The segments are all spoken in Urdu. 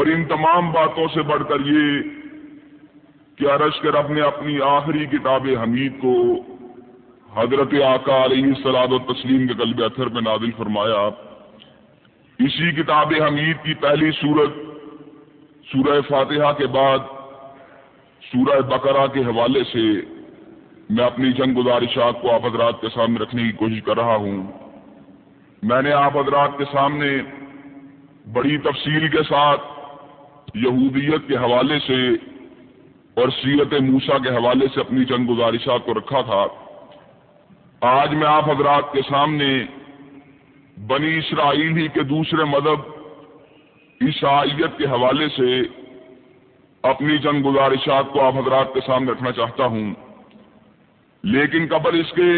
اور ان تمام باتوں سے بڑھ کر یہ کہ عرش کے رب نے اپنی آخری کتاب حمید کو حضرت آقا علیہ سلاد و تسلیم کے قلب اثر میں نازل فرمایا۔ اسی کتاب حمید کی پہلی صورت سورہ فاتحہ کے بعد، سورہ بقرہ کے حوالے سے میں اپنی چند گزارشات کو آپ حضرات کے سامنے رکھنے کی کوشش کر رہا ہوں۔ میں نے آپ حضرات کے سامنے بڑی تفصیل کے ساتھ یہودیت کے حوالے سے اور سیرت موسا کے حوالے سے اپنی چند گزارشات کو رکھا تھا۔ آج میں آپ حضرات کے سامنے بنی اسرائیل ہی کے دوسرے مذہب عیسائیت کے حوالے سے اپنی چند گزارشات کو آپ حضرات کے سامنے رکھنا چاہتا ہوں۔ لیکن قبل اس کے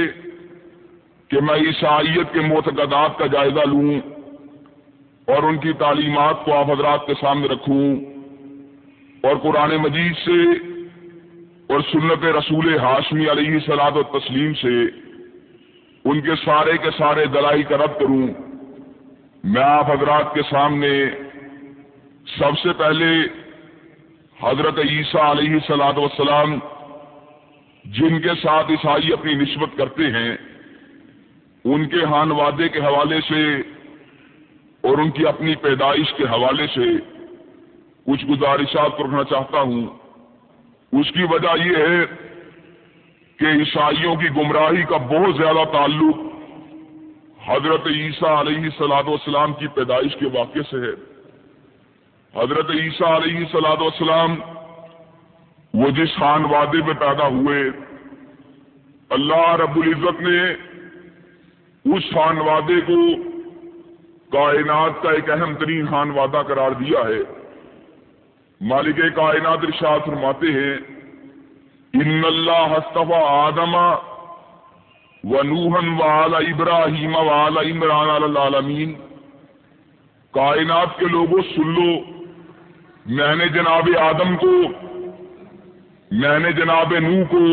کہ میں عیسائیت کے معتقدات کا جائزہ لوں اور ان کی تعلیمات کو آپ حضرات کے سامنے رکھوں اور قرآن مجید سے اور سنت رسول ہاشمی علیہ سلاد و تسلیم سے ان کے سارے کے سارے دلائی کا رد کروں۔ میں آپ حضرات کے سامنے سب سے پہلے حضرت عیسیٰ علیہ سلاد وسلام جن کے ساتھ عیسائی اپنی نسبت کرتے ہیں، ان کے ہان وادے کے حوالے سے اور ان کی اپنی پیدائش کے حوالے سے کچھ گزارشات رکھنا چاہتا ہوں۔ اس کی وجہ یہ ہے کہ عیسائیوں کی گمراہی کا بہت زیادہ تعلق حضرت عیسیٰ علیہ سلاد والسلام کی پیدائش کے واقعے سے ہے۔ حضرت عیسیٰ علیہ سلاد والسلام وہ جس خان وادے میں پیدا ہوئے، اللہ رب العزت نے اس خان وادے کو کائنات کا ایک اہم ترین خان وادہ قرار دیا ہے۔ مالک کائنات ارشاد فرماتے ہیں، ان اللہ ہستفا آدم و نوہن وال ابراہیم وال عمران العالمین۔ کائنات کے لوگوں، سن لو، میں نے جناب آدم کو، میں نے جناب نو کو،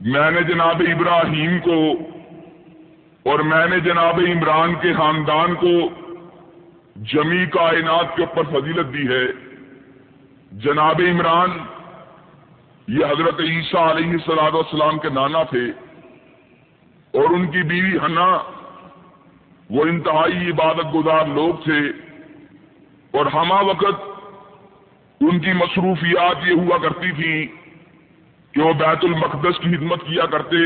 میں نے جناب ابراہیم کو اور میں نے جناب عمران کے خاندان کو جمی کائنات کے اوپر فضیلت دی ہے۔ جناب عمران، یہ حضرت عیسیٰ علیہ سلاد والسلام کے نانا تھے اور ان کی بیوی ہنا وہ انتہائی عبادت گزار لوگ تھے اور ہمہ وقت ان کی مصروفیات یہ ہوا کرتی تھی کہ وہ بیت المقدس کی خدمت کیا کرتے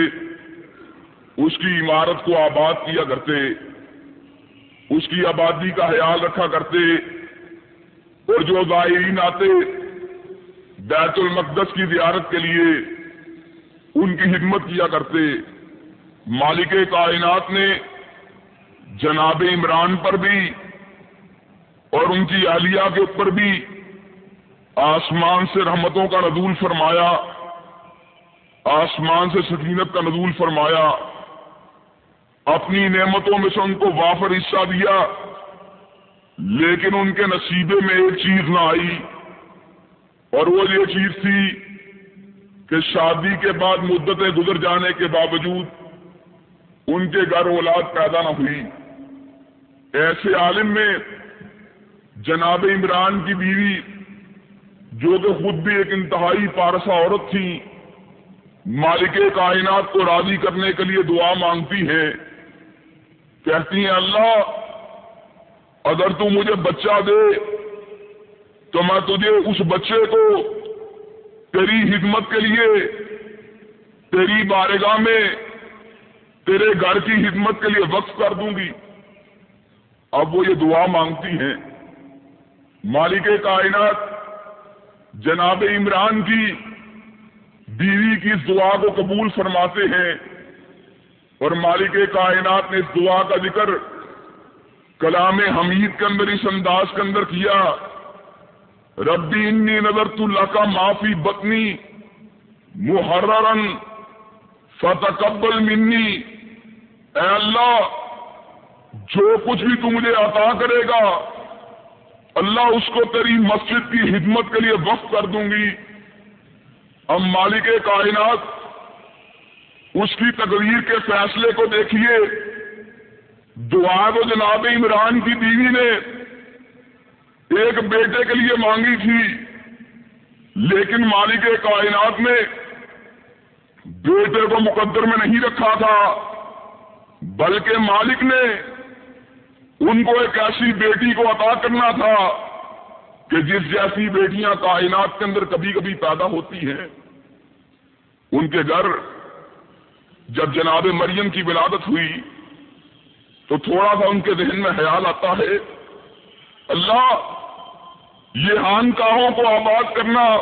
اس کی عمارت کو آباد کیا کرتے، اس کی آبادی کا خیال رکھا کرتے اور جو زائرین آتے بیت المقدس کی زیارت کے لیے ان کی خدمت کیا کرتے۔ مالک کائنات نے جناب عمران پر بھی اور ان کی اہلیہ کے اوپر بھی آسمان سے رحمتوں کا نزول فرمایا، آسمان سے سکینت کا نزول فرمایا۔ اپنی نعمتوں میں سے ان کو وافر حصہ دیا، لیکن ان کے نصیبے میں ایک چیز نہ آئی۔ اور وہ یہ چیز تھی کہ شادی کے بعد مدتیں گزر جانے کے باوجود ان کے گھر اولاد پیدا نہ ہوئی۔ ایسے عالم میں جناب عمران کی بیوی، جو کہ خود بھی ایک انتہائی پارسا عورت تھی، مالک کائنات کو راضی کرنے کے لیے دعا مانگتی ہیں کہتی ہیں، اللہ، اگر تو مجھے بچہ دے، تو میں تجھے اس بچے کو تیری خدمت کے لیے، تیری بارگاہ میں، تیرے گھر کی خدمت کے لیے وقف کر دوں گی. اب وہ یہ دعا مانگتی ہیں۔ مالک کائنات جناب عمران کی بیوی کی اس دعا کو قبول فرماتے ہیں۔ اور مالک کائنات نے اس دعا کا ذکر کلام حمید کے اندر اس انداز کے اندر کیا۔ ربی انی نظر اللہ کا معافی بتنی محررن فتقبل منی۔ اے اللہ، جو کچھ بھی تو مجھے عطا کرے گا، اللہ اس کو تیری مسجد کی خدمت کے لیے وقف کر دوں گی۔ اب مالک کائنات اس کی تقریر کے فیصلے کو دیکھیے۔ دعا کو جناب عمران کی بیوی نے ایک بیٹے کے لیے مانگی تھی، لیکن مالک کائنات نے بیٹے کو مقدر میں نہیں رکھا تھا، بلکہ مالک نے ان کو ایک ایسی بیٹی کو عطا کرنا تھا کہ جس جیسی بیٹیاں کائنات کے اندر کبھی کبھی پیدا ہوتی ہیں۔ ان کے گھر جب جناب مریم کی ولادت ہوئی، تو تھوڑا سا ان کے ذہن میں خیال آتا ہے، اللہ یہ خانقاہوں کو آباد کرنا،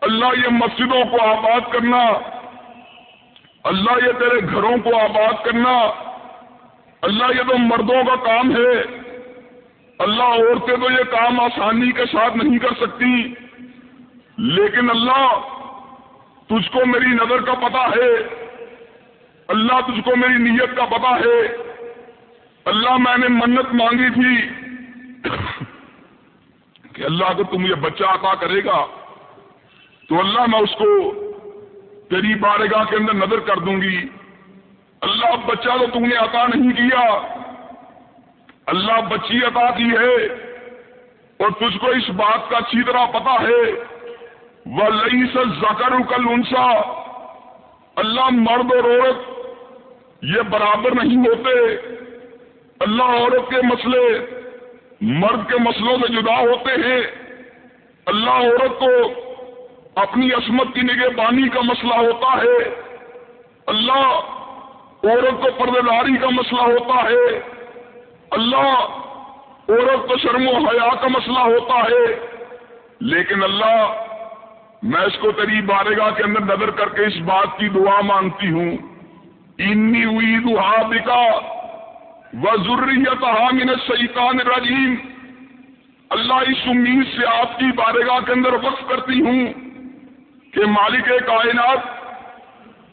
اللہ یہ مسجدوں کو آباد کرنا، اللہ یہ تیرے گھروں کو آباد کرنا، اللہ یہ تو مردوں کا کام ہے۔ اللہ عورتیں تو یہ کام آسانی کے ساتھ نہیں کر سکتی۔ لیکن اللہ، تجھ کو میری نظر کا پتا ہے۔ اللہ تجھ کو میری نیت کا پتا ہے۔ اللہ میں نے منت مانگی تھی کہ اللہ کو تم یہ بچہ عطا کرے گا، تو اللہ میں اس کو تیری بارگاہ کے اندر نظر کر دوں گی۔ اللہ بچہ تو تم نے عطا نہیں کیا۔ اللہ بچی عطا کی ہے اور تجھ کو اس بات کا اچھی طرح پتا ہے۔ وہ لئی سے زکر کل انسا اللہ مرد اور عورت یہ برابر نہیں ہوتے۔ اللہ عورت کے مسئلے، مرد کے مسئلوں سے جدا ہوتے ہیں۔ اللہ عورت کو اپنی عصمت کی نگہ بانی کا مسئلہ ہوتا ہے۔ اللہ عورت کو پردے داری کا مسئلہ ہوتا ہے۔ اللہ عورت کو شرم و حیا کا مسئلہ ہوتا ہے۔ لیکن اللہ، میں اس کو تری بارگاہ کے اندر نظر کر کے اس بات کی دعا مانگتی ہوں۔ انی ہوئی دہا بکا و ضروریت حامن سیطان رجیم اللہ اس امید سے آپ کی بارگاہ کے اندر وقف کرتی ہوں کہ مالک کائنات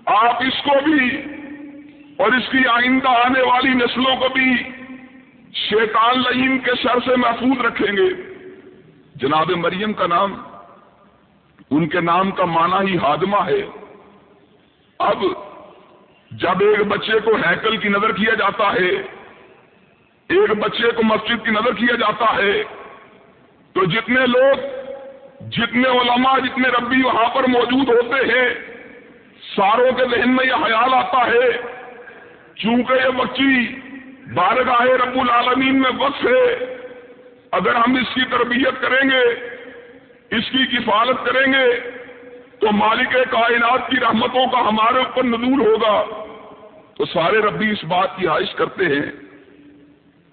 آپ اس کو بھی اور اس کی آئندہ آنے والی نسلوں کو بھی شیطان لعین کے سر سے محفوظ رکھیں گے۔ جناب مریم کا نام، ان کے نام کا معنی ہی ہادمہ ہے۔ اب جب ایک بچے کو ہیکل کی نظر کیا جاتا ہے، ایک بچے کو مسجد کی نظر کیا جاتا ہے، تو جتنے لوگ، جتنے علماء، جتنے ربی وہاں پر موجود ہوتے ہیں، ساروں کے ذہن میں یہ خیال آتا ہے، چونکہ یہ بچی بارگاہ رب العالمین میں وقف ہے، اگر ہم اس کی تربیت کریں گے، اس کی کفالت کریں گے، تو مالک کائنات کی رحمتوں کا ہمارے اوپر نزول ہوگا۔ تو سارے ربی اس بات کی عائش کرتے ہیں۔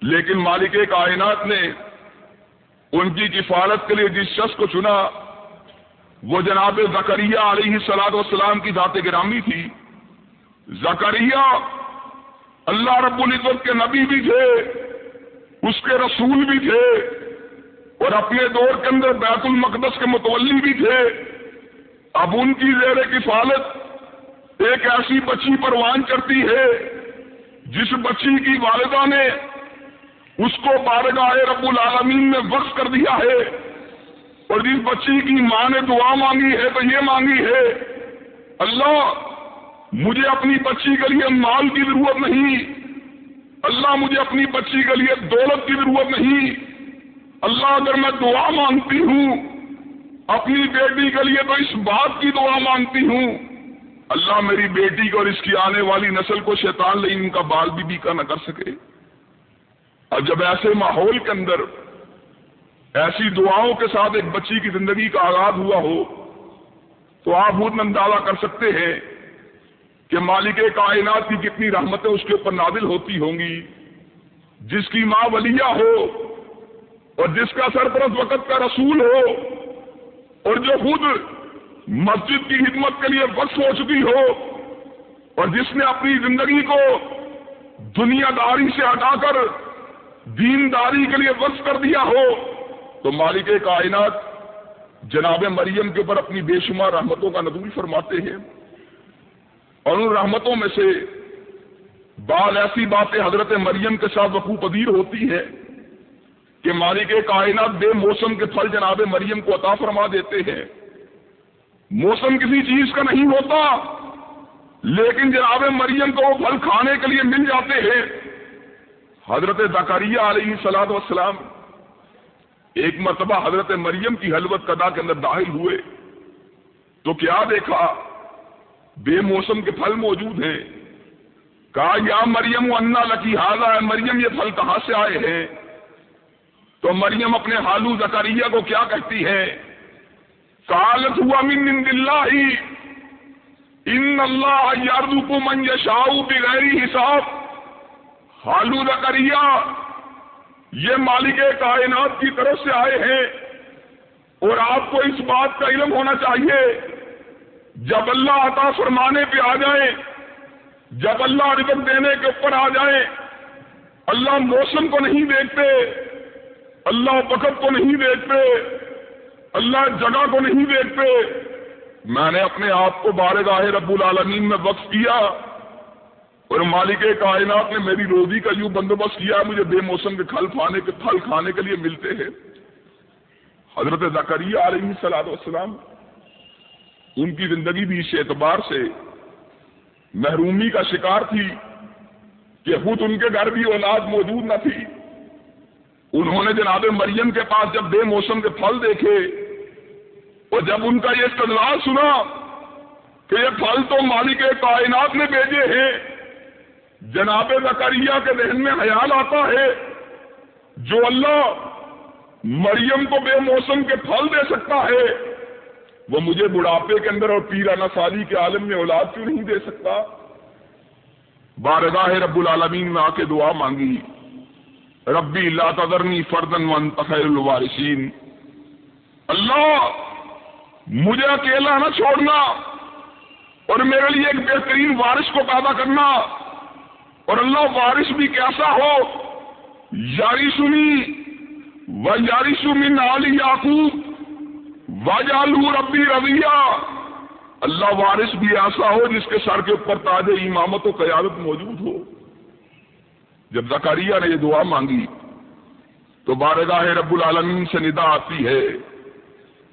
لیکن مالک کائنات نے ان کی کفالت کے لیے جس شخص کو چنا، وہ جناب زکریہ علیہ سلاد والسلام کی ذات گرامی تھی۔ زکریہ اللہ رب العزت کے نبی بھی تھے، اس کے رسول بھی تھے، اور اپنے دور کے اندر بیت المقدس کے متولی بھی تھے۔ اب ان کی زیر کفالت ایک ایسی بچی پروان کرتی ہے، جس بچی کی والدہ نے اس کو بارگاہ رب العالمین میں وقف کر دیا ہے اور جس بچی کی ماں نے دعا مانگی ہے تو یہ مانگی ہے، اللہ، مجھے اپنی بچی کے لیے مال کی ضرورت نہیں، اللہ مجھے اپنی بچی کے لیے دولت کی ضرورت نہیں، اللہ اگر میں دعا مانگتی ہوں، اپنی بیٹی کے لیے تو اس بات کی دعا مانگتی ہوں۔ اللہ میری بیٹی کو اور اس کی آنے والی نسل کو شیطان لئی ان کا بال بھی بھی کا نہ کر سکے۔ اور جب ایسے ماحول کے اندر ایسی دعاؤں کے ساتھ ایک بچی کی زندگی کا آغاز ہوا ہو، تو آپ خود اندازہ کر سکتے ہیں کہ مالک کائنات کی کتنی رحمتیں اس کے اوپر نادل ہوتی ہوں گی۔ جس کی ماں ولیہ ہو اور جس کا سرپرست وقت کا رسول ہو اور جو خود مسجد کی خدمت کے لیے وقف ہو چکی ہو اور جس نے اپنی زندگی کو دنیا داری سے ہٹا کر دینداری کے لیے وقف کر دیا ہو، تو مالک کائنات جناب مریم کے اوپر اپنی بے شمار رحمتوں کا نظور فرماتے ہیں۔ اور ان رحمتوں میں سے بعض ایسی باتیں حضرت مریم کے ساتھ وقوع پذیر ہوتی ہے کہ مالک کائنات بے موسم کے پھل جناب مریم کو عطا فرما دیتے ہیں۔ موسم کسی چیز کا نہیں ہوتا، لیکن جناب مریم کو وہ پھل کھانے کے لیے مل جاتے ہیں۔ حضرت زکریہ علیہ سلاد وسلام ایک مرتبہ حضرت مریم کی حلوت قدا کے اندر داخل ہوئے۔ تو کیا دیکھا؟ بے موسم کے پھل موجود ہیں۔ کہا، یا مریم، انا لکی حاضہ ہے مریم، یہ پھل کہاں سے آئے ہیں؟ تو مریم اپنے حالو زکریہ کو کیا کہتی ہے کالت ہوا من اللہ ان اللہ یاردو کو من یشاؤ بغیر حساب. حالو زکریہ یہ مالک کائنات کی طرف سے آئے ہیں اور آپ کو اس بات کا علم ہونا چاہیے۔ جب اللہ عطا فرمانے پہ آ جائیں، جب اللہ رزق دینے کے اوپر آ جائیں، اللہ موسم کو نہیں دیکھتے، اللہ وقت کو نہیں دیکھتے اللہ جگہ کو نہیں دیکھتے۔ میں نے اپنے آپ کو بارگاہ رب العالمین میں وقف کیا اور مالک کائنات نے میری روزی کا یوں بندوبست کیا مجھے بے موسم کے پھل کھانے کے پھل کھانے کے لیے ملتے ہیں۔ حضرت زکریہ علیہ سلاد والسلام ان کی زندگی بھی اس اعتبار سے محرومی کا شکار تھی کہ خود ان کے گھر بھی اولاد موجود نہ تھی۔ انہوں نے جناب مریم کے پاس جب بے موسم کے پھل دیکھے اور جب ان کا یہ استدلال سنا کہ یہ پھل تو مالک کائنات نے بھیجے ہیں، جناب زکریہ کے ذہن میں خیال آتا ہے، جو اللہ مریم کو بے موسم کے پھل دے سکتا ہے، وہ مجھے بڑھاپے کے اندر اور پیرانہ سالی کے عالم میں اولاد کیوں نہیں دے سکتا؟ بارگاہ رب العالمین میں آ کے دعا مانگی، ربی اللہ تدرنی فردن ون تخیر الوارثین۔ اللہ مجھے اکیلا نہ چھوڑنا اور میرے لیے ایک بہترین وارث کو پیدا کرنا اور اللہ وارث بھی کیسا ہو یاری سنی و یاری سنی نالی یاقوب واجالو ربی رویہ اللہ وارث بھی ایسا ہو جس کے سر کے اوپر تاج امامت و قیادت موجود ہو۔ جب زکریہ نے یہ دعا مانگی تو بارگاہ رب العالمین سے ندا آتی ہے۔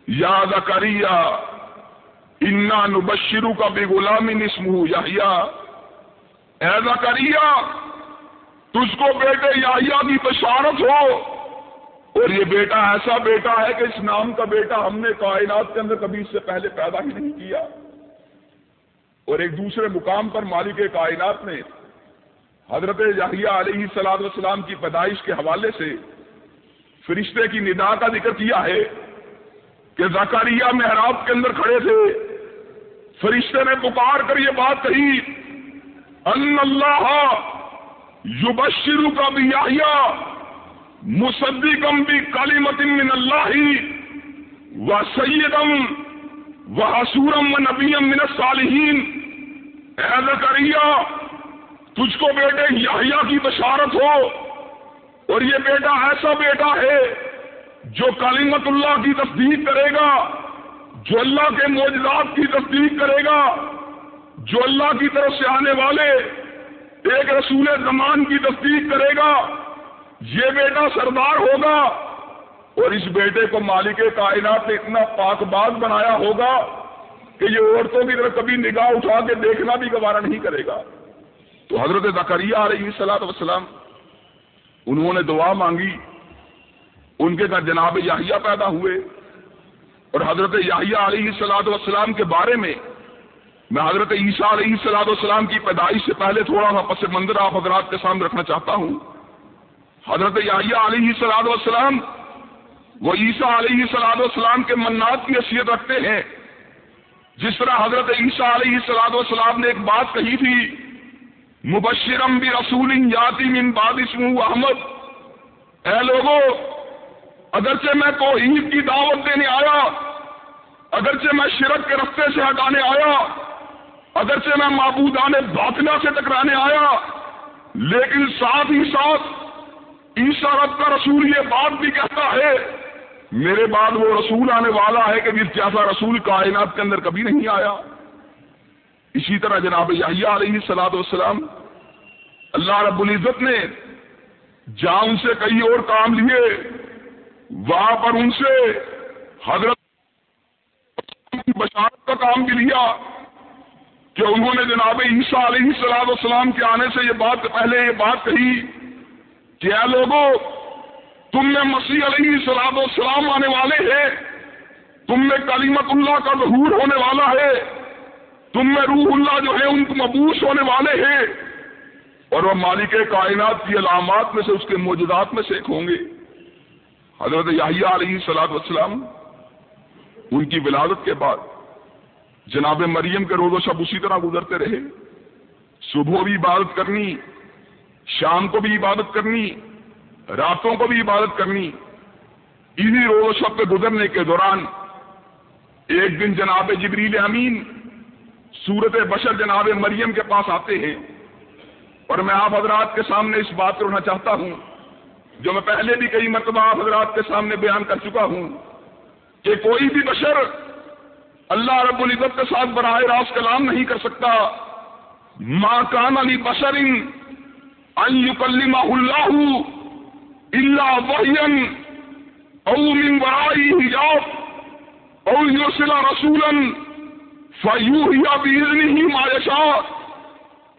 یا زکریہ انا نبشرو کا بے غلامی نسم یا اے زکریہ تجھ کو بیٹے یا کی بشارت ہو۔ اور یہ بیٹا ایسا بیٹا ہے کہ اس نام کا بیٹا ہم نے کائنات کے اندر کبھی اس سے پہلے پیدا ہی نہیں کیا۔ اور ایک دوسرے مقام پر مالک کائنات نے حضرت یاہیا علیہ سلاد وسلام کی پیدائش کے حوالے سے فرشتے کی ندا کا ذکر کیا ہے۔ کہ زکریہ محراب کے اندر کھڑے تھے۔ فرشتے نے پکار کر یہ بات کہی، ان اللہ یبشرو کا بھی مصدقم بھی کالی من اللہ و سیدم و حسورم و نبیم من الصالحین. اے زکریہ تجھ کو بیٹے یحییٰ کی بشارت ہو اور یہ بیٹا ایسا بیٹا ہے جو کالیمت اللہ کی تصدیق کرے گا، جو اللہ کے موجودات کی تصدیق کرے گا، جو اللہ کی طرف سے آنے والے ایک رسول زمان کی تصدیق کرے گا، یہ بیٹا سردار ہوگا اور اس بیٹے کو مالک کائنات نے اتنا پاک باز بنایا ہوگا کہ یہ عورتوں کی طرف کبھی نگاہ اٹھا کے دیکھنا بھی گوارا نہیں کرے گا۔ تو حضرت زکریہ آ رہی سلاد انہوں نے دعا مانگی ان کے گھر جناب یاہیا پیدا ہوئے۔ اور حضرت یاہیا علیہ سلاد وسلام کے بارے میں میں حضرت عیسیٰ علیہ سلاد والسلام کی پیدائش سے پہلے تھوڑا سا پس منظر آپ حضرات کے سامنے رکھنا چاہتا ہوں۔ حضرت یاہیا علیہ سلاد والسلام وہ عیسیٰ علیہ سلاد والسلام کے منات کی حیثیت رکھتے ہیں۔ جس طرح حضرت عیسیٰ علیہ سلاد والسلام نے ایک بات کہی تھی، مبشرم بھی رسول یاتی من باد اسم احمد۔ اے لوگوں اگرچہ میں توحید کی دعوت دینے آیا، اگرچہ میں شرک کے رستے سے ہٹانے آیا، اگرچہ میں معبودان باطلہ سے ٹکرانے آیا، لیکن ساتھ ہی ساتھ عیسا رب کا رسول یہ بات بھی کہتا ہے، میرے بعد وہ رسول آنے والا ہے کہ جس جیسا رسول کائنات کے اندر کبھی نہیں آیا۔ اسی طرح جناب یحییٰ علیہ سلاد والسلام، اللہ رب العزت نے جہاں ان سے کئی اور کام لیے۔ وہاں پر ان سے حضرت بشارت کا کام بھی لیا کہ انہوں نے جناب عیسیٰ علیہ سلاد والسلام کے آنے سے یہ بات پہلے یہ بات کہی کیا لوگوں تم میں مسیح علیہ سلاد و سلام آنے والے ہیں، تم میں کلیمت اللہ کا ظہور ہونے والا ہے، تم میں روح اللہ جو ہے ان کو مبوس ہونے والے ہیں، اور وہ مالک کائنات کی علامات میں سے اس کے موجودات میں سے ایک ہوں گے۔ حضرت یاہیا علیہ سلاد وسلام ان کی ولادت کے بعد جناب مریم کے روز و شب اسی طرح گزرتے رہے۔ صبح بھی عبادت کرنی، شام کو بھی عبادت کرنی، راتوں کو بھی عبادت کرنی۔ انہی روز و شب کے گزرنے کے دوران ایک دن جناب جبریل امین صورت بشر جناب مریم کے پاس آتے ہیں۔ اور میں آپ حضرات کے سامنے اس بات کرنا چاہتا ہوں۔ جو میں پہلے بھی کئی مرتبہ آپ حضرات کے سامنے بیان کر چکا ہوں کہ کوئی بھی بشر اللہ رب العزت کے ساتھ براہ راست کلام نہیں کر سکتا۔ ماں کان علی بشر اللہ اللہ وحین او من برائی حجاب او یرسل رسولا فیوہیا بیزنہی ما یشاء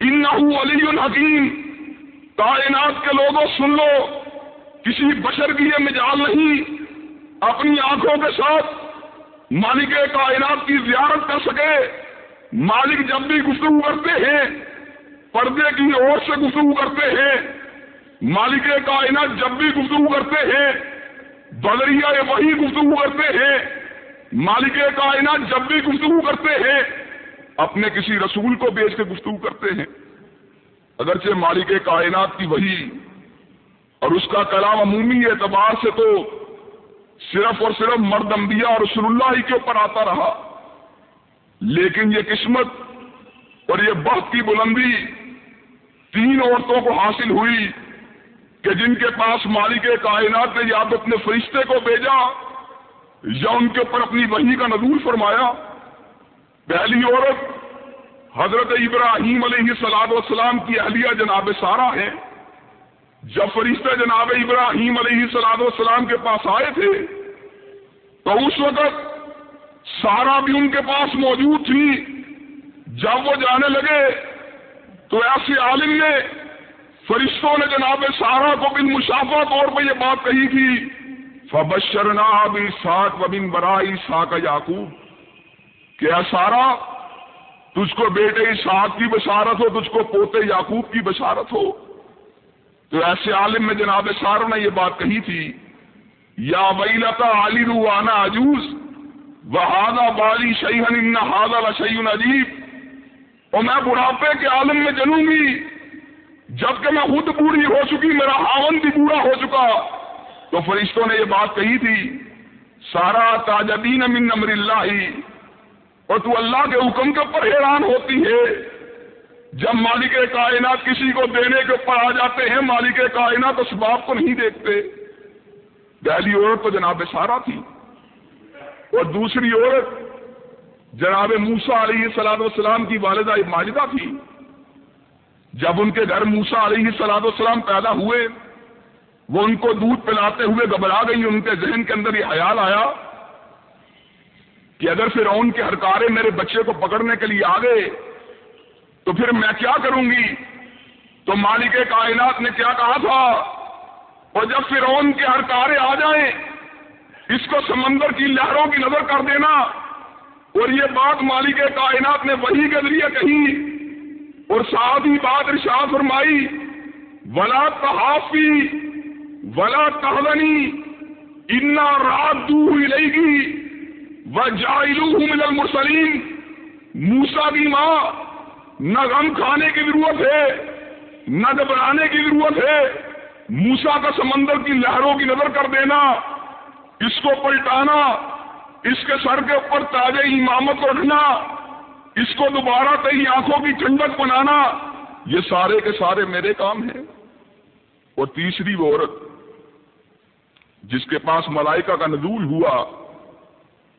انہو علی حکیم کائنات کے لوگوں، سن لو کسی بشر کی یہ مجال نہیں، اپنی آنکھوں کے ساتھ مالک کائنات کی زیارت کر سکے۔ مالک جب بھی گفتگو کرتے ہیں، پردے کی اور سے گفتگو کرتے ہیں۔ مالک کائنات جب بھی گفتگو کرتے ہیں بدریا وہی گفتگو کرتے ہیں۔ مالک کائنات جب بھی گفتگو کرتے ہیں، اپنے کسی رسول کو بیچ کے گفتگو کرتے ہیں۔ اگرچہ مالک کائنات کی وہی اور اس کا کلام عمومی اعتبار سے تو صرف اور صرف مرد انبیاء اور رسول اللہ ہی کے اوپر آتا رہا۔ لیکن یہ قسمت اور یہ بخت کی بلندی تین عورتوں کو حاصل ہوئی کہ جن کے پاس مالک کائنات نے یا تو اپنے فرشتے کو بھیجا یا ان کے اوپر اپنی وحی کا نزول فرمایا۔ پہلی عورت حضرت ابراہیم علیہ سلاد والسلام کی اہلیہ جناب سارا ہے جب فرشتے جناب ابراہیم علیہ سلاد والسلام کے پاس آئے تھے، تو اس وقت سارا بھی ان کے پاس موجود تھی۔ جب وہ جانے لگے، تو ایسے عالم نے فرشتوں نے جناب سارا کو بن مشافہ طور پہ یہ بات کہی تھی فبشرنا بھی ساک و بن برائی ساک یعقوب کیا سارا، تجھ کو بیٹے ساک کی بشارت ہو، تجھ کو پوتے یعقوب کی بشارت ہو۔ تو ایسے عالم میں جناب سارا نے یہ بات کہی تھی، یا ویلتا علی روانا عجوز وہ ہاضا بالی شیہن ہاضا شعین عجیب۔ اور میں بڑھاپے کے عالم میں جنوں گی، جبکہ میں خود بوڑھی ہو چکی، میرا ہاون بھی بوڑھا ہو چکا۔ تو فرشتوں نے یہ بات کہی تھی، سارا تاجدین من امر اللہ۔ اور تو اللہ کے حکم کے اوپر حیران ہوتی ہے۔ جب مالک کائنات کسی کو دینے کے اوپر آ جاتے ہیں، مالک کائنات اس باپ کو نہیں دیکھتے۔ پہلی عورت تو جناب سارا تھی۔ اور دوسری عورت جناب موسا علیہ سلاد والسلام کی والدہ ماجدہ تھی۔ جب ان کے گھر موسا علیہ سلاد والسلام پیدا ہوئے، وہ ان کو دودھ پلاتے ہوئے گھبرا گئی ان کے ذہن کے اندر یہ خیال آیا کہ اگر پھر کے ہرکارے میرے بچے کو پکڑنے کے لیے آ گئے تو پھر میں کیا کروں گی؟ تو مالک کائنات نے کیا کہا تھا؟ اور جب پھر کے ہرکارے آ جائیں، اس کو سمندر کی لہروں کی نظر کر دینا۔ اور یہ بات مالک کائنات نے وہی کے ذریعے کہی۔ اور ساتھ ہی بات ارشاد فرمائی، ولا تحافی، ولا تحلنی انا رات دو لے گی وہ جائلو من المرسلین موسا کی ماں نہ غم کھانے کی ضرورت ہے، نہ گھبرانے کی ضرورت ہے۔ موسا کا سمندر کی لہروں کی نظر کر دینا، اس کو پلٹانا، اس کے سر کے اوپر تازہ امامت رکھنا، اس کو دوبارہ کئی آنکھوں کی ٹھنڈک بنانا، یہ سارے کے سارے میرے کام ہیں۔ اور تیسری وہ عورت، جس کے پاس ملائکہ کا نزول ہوا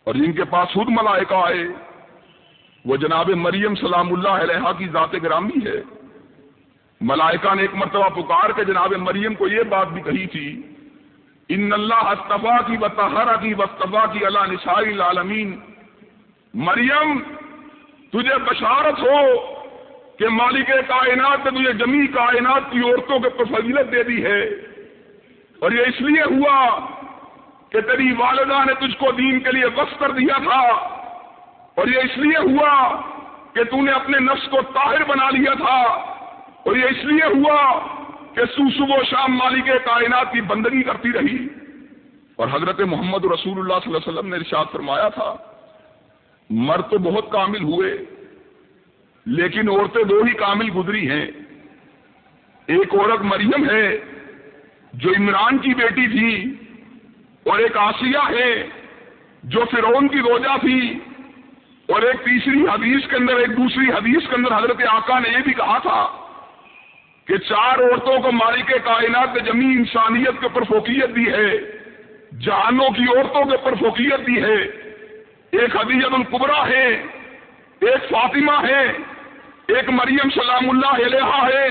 اور جن کے پاس خود ملائکہ آئے وہ جناب مریم سلام اللہ علیہ کی ذات گرامی ہے۔ ملائکہ نے ایک مرتبہ پکار کے جناب مریم کو یہ بات بھی کہی تھی، ان اللہ استفا کی بطہرا کی وطفا کی اللہ نسائی العالمین۔ مریم، تجھے بشارت ہو کہ مالک کائنات نے تجھے جمی کائنات کی عورتوں کے فضیلت دے دی ہے۔ اور یہ اس لیے ہوا کہ تیری والدہ نے تجھ کو دین کے لیے وقف کر دیا تھا۔ اور یہ اس لیے ہوا کہ تو نے اپنے نفس کو طاہر بنا لیا تھا۔ اور یہ اس لیے ہوا کہ سو صبح و شام مالک کائنات کی بندگی کرتی رہی۔ اور حضرت محمد رسول اللہ صلی اللہ علیہ وسلم نے ارشاد فرمایا تھا، مرد تو بہت کامل ہوئے، لیکن عورتیں دو ہی کامل گزری ہیں۔ ایک عورت مریم ہے، جو عمران کی بیٹی تھی، اور ایک آسیہ ہے، جو فرعون کی روجہ تھی۔ اور ایک تیسری حدیث کے اندر، ایک دوسری حدیث کے اندر حضرت آقا نے یہ بھی کہا تھا کہ چار عورتوں کو مالک کائنات نے جمی انسانیت کے اوپر فوقیت دی ہے، جہانوں کی عورتوں کے اوپر فوقیت دی ہے۔ ایک حدیث القبرا ہے، ایک فاطمہ ہے، ایک مریم سلام اللہ علیہ ہے،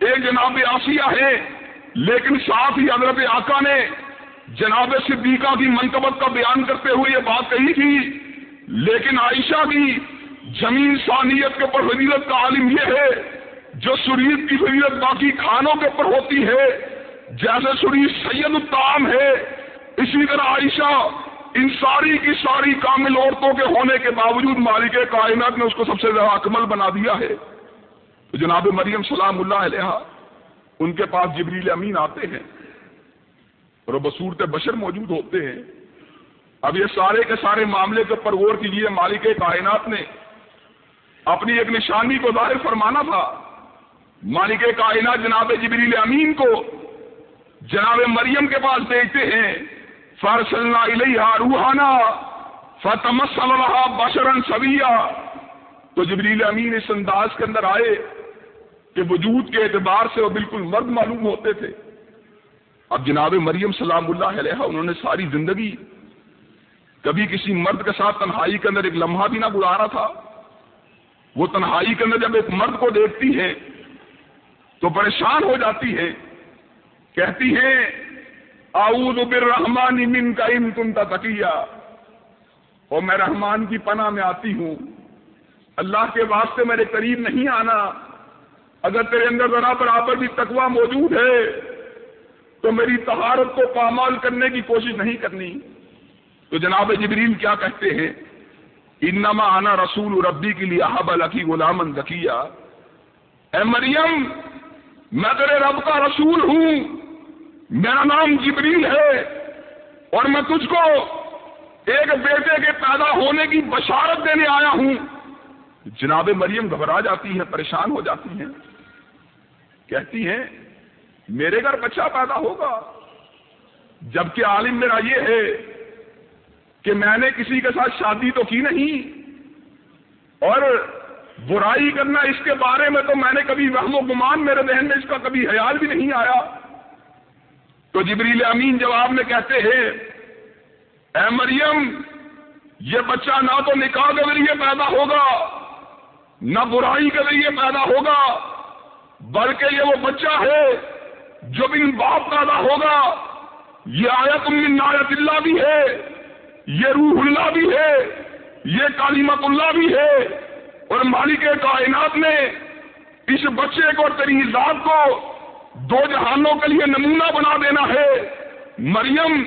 ایک جناب آسیہ ہے۔ لیکن ساتھ ہی حضرت آقا نے جناب صدیقہ کی منقبت کا بیان کرتے ہوئے یہ بات کہی تھی لیکن عائشہ کی زمین ثانیت کے اوپر فضیلت کا عالم یہ ہے، جو سریت کی فضیلت باقی کھانوں کے اوپر ہوتی ہے، جیسے سریت سید الطعام ہے۔ اسی طرح عائشہ ان ساری کی ساری کامل عورتوں کے ہونے کے باوجود مالک کائنات نے اس کو سب سے زیادہ اکمل بنا دیا ہے۔ تو جناب مریم سلام اللہ علیہ ان کے پاس جبریل امین آتے ہیں اور بصورت بشر موجود ہوتے ہیں۔ اب یہ سارے کے سارے معاملے کے اوپر غور کیجیے مالک کائنات نے اپنی ایک نشانی کو ظاہر فرمانا تھا۔ مالک کائنات جناب جبریل امین کو جناب مریم کے پاس بھیجتے ہیں۔ فارسل علیہ روحانہ فتم صلاح بشرن سویہ تو جبریل امین اس انداز کے اندر آئے کہ وجود کے اعتبار سے وہ بالکل مرد معلوم ہوتے تھے۔ اب جناب مریم سلام اللہ علیہ انہوں نے ساری زندگی کبھی کسی مرد کے ساتھ تنہائی کے اندر ایک لمحہ بھی نہ گزارا تھا؟ وہ تنہائی کے اندر جب ایک مرد کو دیکھتی ہے تو پریشان ہو جاتی ہے، کہتی ہے آؤد بالرحمان من کا ان تم تکیا اور میں رحمان کی پناہ میں آتی ہوں۔ اللہ کے واسطے میرے قریب نہیں آنا۔ اگر تیرے اندر ذرا برابر بھی تقوا موجود ہے، تو میری تہارت کو پامال کرنے کی کوشش نہیں کرنی۔ تو جناب جبریل کیا کہتے ہیں؟ انما آنا رسول ربی کے لیے احب الکی غلام ذکیہ اے مریم، میں تیرے رب کا رسول ہوں۔ میرا نام جبریل ہے۔ اور میں تجھ کو ایک بیٹے کے پیدا ہونے کی بشارت دینے آیا ہوں۔ جناب مریم گھبرا جاتی ہے پریشان ہو جاتی ہیں۔ کہتی ہیں، میرے گھر بچہ پیدا ہوگا۔ جبکہ عالم میرا یہ ہے کہ میں نے کسی کے ساتھ شادی تو کی نہیں اور برائی کرنا اس کے بارے میں تو میں نے کبھی وہم و گمان میرے ذہن میں اس کا کبھی خیال بھی نہیں آیا۔ تو جبریل امین جواب میں کہتے ہیں، اے مریم، یہ بچہ نہ تو نکاح کے ذریعے پیدا ہوگا، نہ برائی کے ذریعے پیدا ہوگا، بلکہ یہ وہ بچہ ہے جو بھی باپ پیدا ہوگا۔ یہ آیت من نایت اللہ بھی ہے۔ یہ روح اللہ بھی ہے، یہ کالیمت اللہ بھی ہے۔ اور مالک کائنات نے اس بچے کو تری ذات کو دو جہانوں کے لیے نمونہ بنا دینا ہے۔ مریم،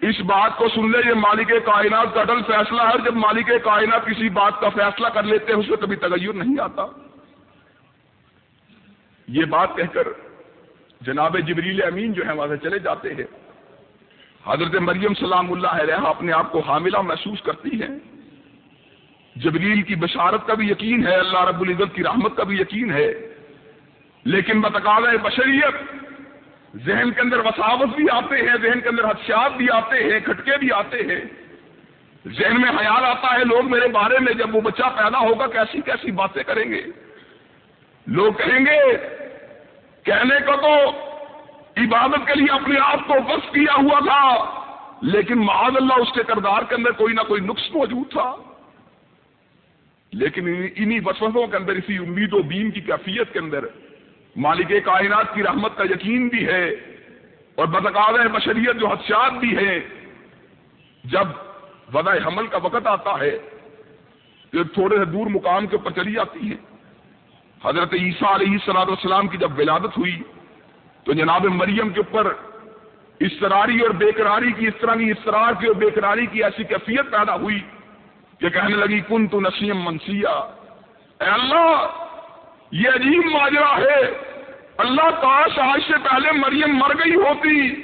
اس بات کو سن لے، یہ مالک کائنات کا اٹل فیصلہ ہے۔ جب مالک کائنات کسی بات کا فیصلہ کر لیتے ہیں، اس میں کبھی تغیر نہیں آتا۔ یہ بات کہہ کر جناب جبریل امین جو ہے وہاں سے چلے جاتے ہیں۔ حضرت مریم سلام اللہ علیہ اپنے آپ کو حاملہ محسوس کرتی ہے جبریل کی بشارت کا بھی یقین ہے، اللہ رب العزت کی رحمت کا بھی یقین ہے۔ لیکن بتقاض بشریت، ذہن کے اندر وساوت بھی آتے ہیں، ذہن کے اندر حدشات بھی آتے ہیں، کھٹکے بھی آتے ہیں۔ ذہن میں خیال آتا ہے، لوگ میرے بارے میں جب وہ بچہ پیدا ہوگا کیسی کیسی باتیں کریں گے۔ لوگ کہیں گے، کہنے کو تو عبادت کے لیے اپنے آپ کو وقف کیا ہوا تھا، لیکن معاذ اللہ اس کے کردار کے اندر کوئی نہ کوئی نقص موجود تھا۔ لیکن انہی وسوسوں کے اندر، اسی امید و بین کی کیفیت کے اندر، مالک کائنات کی رحمت کا یقین بھی ہے اور بدقاب بشریت جو حدشات بھی ہیں۔ جب وضع حمل کا وقت آتا ہے تو تھوڑے سے دور مقام کے اوپر چلی جاتی ہے۔ حضرت عیسیٰ علیہ السلام والسلام کی جب ولادت ہوئی تو جناب مریم کے اوپر اسراری اور بےقراری کی اس طرح کی اسرار کی اور بےقراری کی ایسی کیفیت پیدا ہوئی کہ کہنے لگی کن تو نسیم منسیا. اے اللہ، یہ عجیب ماجرا ہے۔ اللہ کاش آج سے پہلے مریم مر گئی ہوتی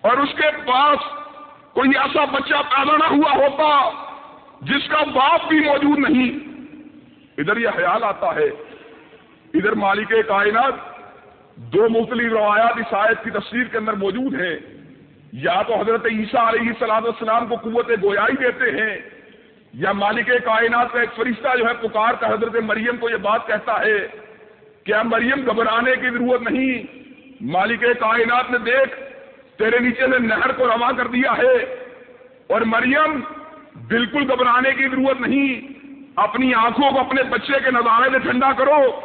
اور اس کے پاس کوئی ایسا بچہ پیدا نہ ہوا ہوتا جس کا باپ بھی موجود نہیں۔ ادھر یہ خیال آتا ہے۔ ادھر مالک کائنات دو مختلف روایات اس آیت کی تفسیر کے اندر موجود ہیں۔ یا تو حضرت عیسیٰ علیہ السلام السلام کو قوت گویائی دیتے ہیں، یا مالک کائنات کا ایک فرشتہ جو ہے پکار کا حضرت مریم کو یہ بات کہتا ہے کیا مریم گھبرانے کی ضرورت نہیں، مالک کائنات نے دیکھ، تیرے نیچے سے نہر کو روا کر دیا ہے۔ اور مریم بالکل گھبرانے کی ضرورت نہیں، اپنی آنکھوں کو اپنے بچے کے نظارے سے ٹھنڈا کرو۔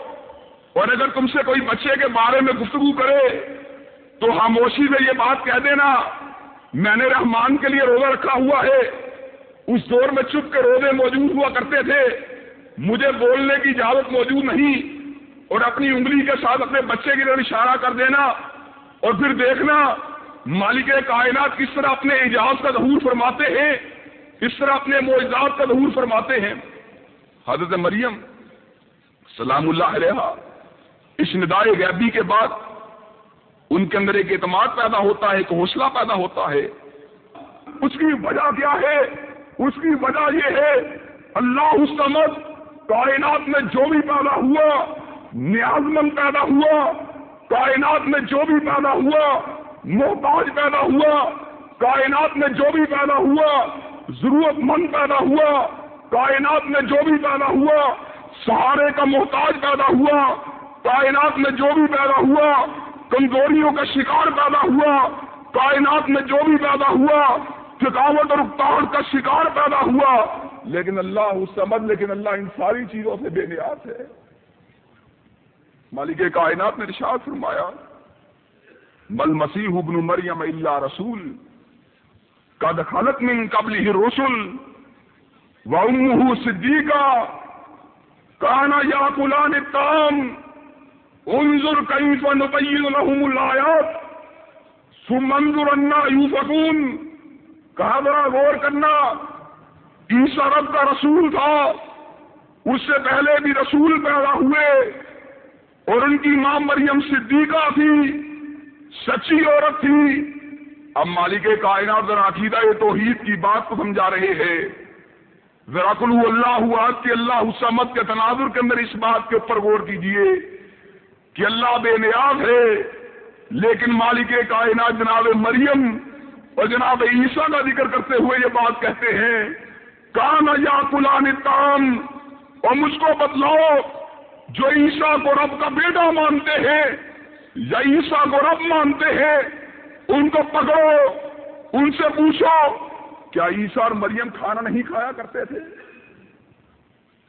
اور اگر تم سے کوئی بچے کے بارے میں گفتگو کرے تو خاموشی سے یہ بات کہہ دینا، میں نے رحمان کے لیے روزہ رکھا ہوا ہے۔ اس دور میں چپ کے روزے موجود ہوا کرتے تھے۔ مجھے بولنے کی اجازت موجود نہیں۔ اور اپنی انگلی کے ساتھ اپنے بچے کی طرف اشارہ کر دینا اور پھر دیکھنا، مالک کائنات کس طرح اپنے اعجاز کا ظہور فرماتے ہیں، کس طرح اپنے معجزات کا ظہور فرماتے ہیں۔ حضرت مریم، سلام اللہ علیہ اس ندائے غیبی کے بعد ان کے اندر ایک اعتماد پیدا ہوتا ہے، ایک حوصلہ پیدا ہوتا ہے۔ اس کی وجہ کیا ہے؟ اس کی وجہ یہ ہے، اللہ حسمت کائنات میں جو بھی پیدا ہوا نیاز مند پیدا ہوا، کائنات میں جو بھی پیدا ہوا، محتاج پیدا ہوا، کائنات میں جو بھی پیدا ہوا، ضرورت مند پیدا ہوا، کائنات میں جو بھی پیدا ہوا، سہارے کا محتاج پیدا ہوا کائنات میں جو بھی پیدا ہوا، کمزوریوں کا شکار پیدا ہوا، کائنات میں جو بھی پیدا ہوا تھکاوٹ اور اکتاوٹ کا شکار پیدا ہوا، لیکن اللہ اس سمجھ لیکن اللہ ان ساری چیزوں سے بے نیاز ہے۔ مالک کائنات نے رشاد فرمایا، مل مسیح ابن مریم اللہ رسول کا دخالت من قبل ہی رسول و صدیقہ، کانا یا کلان تام انظر کیف نبین لهم الآیات ثم انظر انا یوفقون کہا ذرا غور کرنا عیسیٰ رب کا رسول تھا. اس سے پہلے بھی رسول پیدا ہوئے. اور ان کی ماں مریم صدیقہ تھی. سچی عورت تھی. اب مالک کائنات ذرا عقیدہ توحید کی بات کو سمجھا رہے ہیں. ذرا کلو اللہ ہوا کہ اللہ حسمت کے تناظر کے اندر اس بات کے اوپر غور کیجیے. کہ اللہ بے نیاز ہے، لیکن مالک کائنات جناب مریم اور جناب عیسیٰ کا ذکر کرتے ہوئے یہ بات کہتے ہیں، کان یا کلان تام اور مجھ کو بدلاؤ جو عیسیٰ کو رب کا بیٹا مانتے ہیں، یا عیسیٰ کو رب مانتے ہیں، ان کو پکڑو، ان سے پوچھو، کیا عیسیٰ اور مریم کھانا نہیں کھایا کرتے تھے؟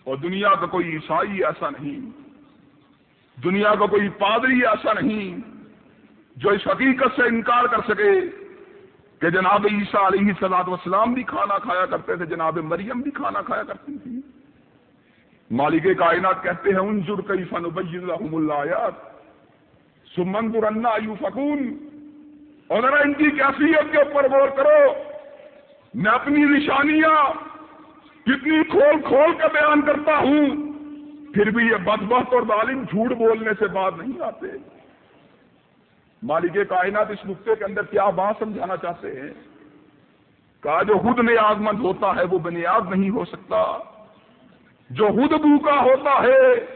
اور دنیا کا کوئی عیسائی ایسا نہیں۔ دنیا کا کوئی پادری ایسا نہیں جو اس حقیقت سے انکار کر سکے کہ جناب عیسیٰ علیہ سلاد وسلام بھی کھانا کھایا کرتے تھے، جناب مریم بھی کھانا کھایا کرتی تھی مالک کائنات کہتے ہیں، انظر کئی فن الحم اللہ سمن برنا یو فکون اور ذرا ان کی کیفیت کے اوپر غور کرو۔ میں اپنی نشانیاں کتنی کھول کھول کے بیان کرتا ہوں۔ پھر بھی یہ بدبخت اور ظالم جھوٹ بولنے سے بات نہیں آتے۔ مالک کائنات اس نقطے کے اندر کیا بات سمجھانا چاہتے ہیں؟ کہا جو خود نیاز مند ہوتا ہے وہ بنیاد نہیں ہو سکتا۔ جو خود بھوکا ہوتا ہے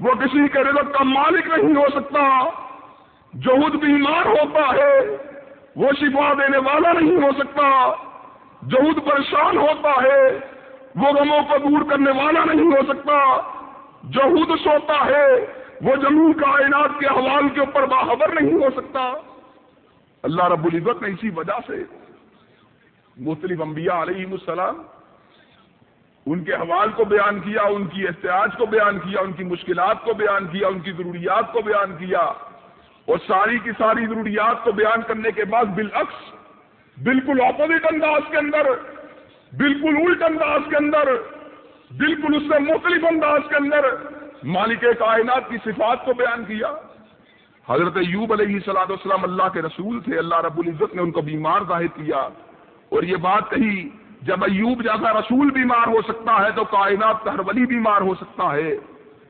وہ کسی کے رزق کا مالک نہیں ہو سکتا۔ جو خود بیمار ہوتا ہے وہ شفا دینے والا نہیں ہو سکتا۔ جو خود پریشان ہوتا ہے وہ غموں کو دور کرنے والا نہیں ہو سکتا۔ جو خود سوتا ہے، وہ زمین کائنات کے حوال کے اوپر باخبر نہیں ہو سکتا۔ اللہ رب العزت نے اسی وجہ سے مختلف انبیاء علیہ السلام ان کے حوال کو بیان کیا، ان کی احتیاط کو بیان کیا، ان کی مشکلات کو بیان کیا، ان کی ضروریات کو بیان کیا۔ اور ساری کی ساری ضروریات کو بیان کرنے کے بعد بالعکس بالکل اپوزٹ انداز کے اندر، بالکل الٹ انداز کے اندر بالکل اس سے مختلف انداز کے اندر مالک کائنات کی صفات کو بیان کیا۔ حضرت ایوب علیہ صلاح والسلام اللہ کے رسول تھے، اللہ رب العزت نے ان کو بیمار ظاہر کیا۔ اور یہ بات کہی، جب ایوب جیسا رسول بیمار ہو سکتا ہے تو کائنات کا ہر ولی بیمار ہو سکتا ہے۔